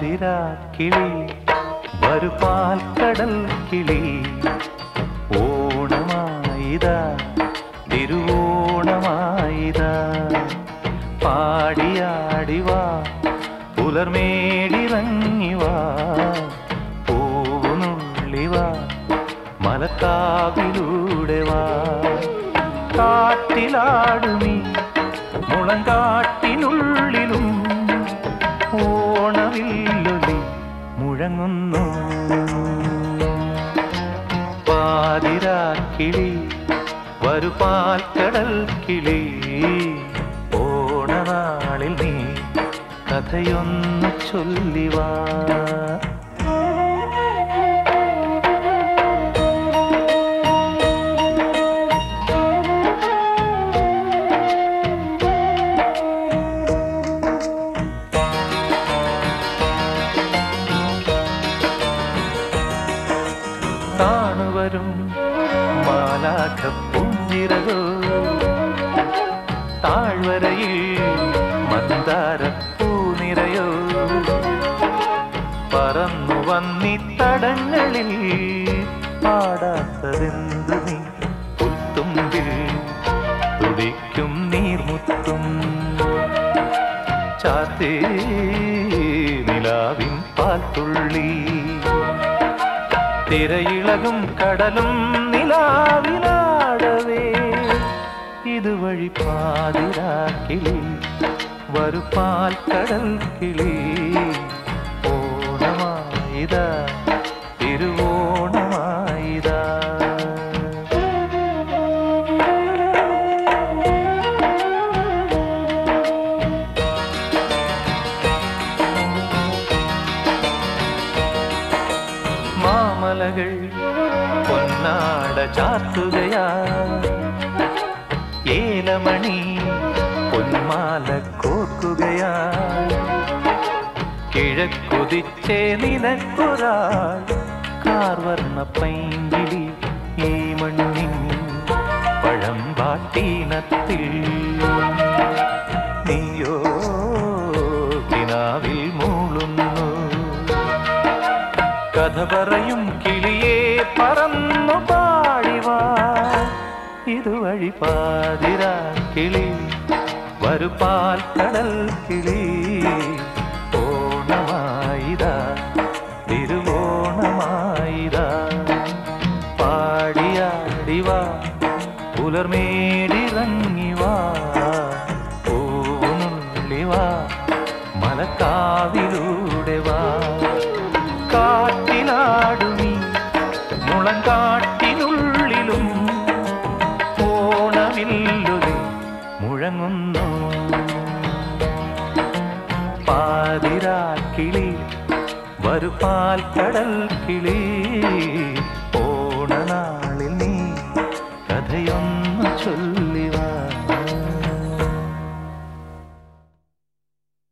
കിളി വരു പാൽക്കടൽ കിളി. ഓണമായിതാ തിരുവോണമായിതാ. പാടിയാടിവാ പുലർമേടിറങ്ങിവാ പൂവുനുള്ളിവാ മലക്കാവിലൂടെ വാ കാട്ടിലാടുമീ മുളങ്കാട്ടിനുള്ളിലും മുഴങ്ങുന്നു. പാതിരാക്കിളി വരുപാൽ കടൽ കിളി. ഓണനാളിൽ നീ കഥയൊന്നു ചൊല്ലിവാ. താണുവരും മാലാഖ പുഞ്ചിറകോ താഴ്വരയിൽ മന്ദാര പൂനിരയോ പറന്നു വന്നിത്തടങ്ങളിൽ പാടാത്തതെന്തു നീ? പുൽത്തുമ്പിൽ തുടിക്കും നീർമുത്തും ചാത്തേ നിലാവിൻ പാൽത്തുള്ളി. തിരയിളകും കടലും നിലാവിലാടവേ ഇതുവഴി പാതിരാക്കിളി വരുപാൽ കടൽ കിളി ഓണമായിതാ തിരുവോണമായിതാ മാമലകൾ പൊന്നാട ചാത്തുകയാ ഏലമണി പൊന്മാല കോർക്കുകയാ കിഴക്കുതിച്ചേ നിനക്കൊരാൾ കാർവർണ്ണ പൈങ്കിളി ഈ മണ്ണിൻ പഴമ്പാട്ടീനത്തിൽ നീയോ കഥ പറയും കിളിയെ പറന്നു പാടിവാ. ഇതുവഴി പാതിരാ കിളി വരുപാൽ കടൽ കിളി. ഓണമായിതാ തിരുവോണമായിതാ. പാടിയാടിവാ പുലർമേടിറങ്ങിവാ. പൂവുനുള്ളിവാ മലക്കാവിലൂടെ പാതിരാക്കിളി വരുപാൽ കടൽ കിളി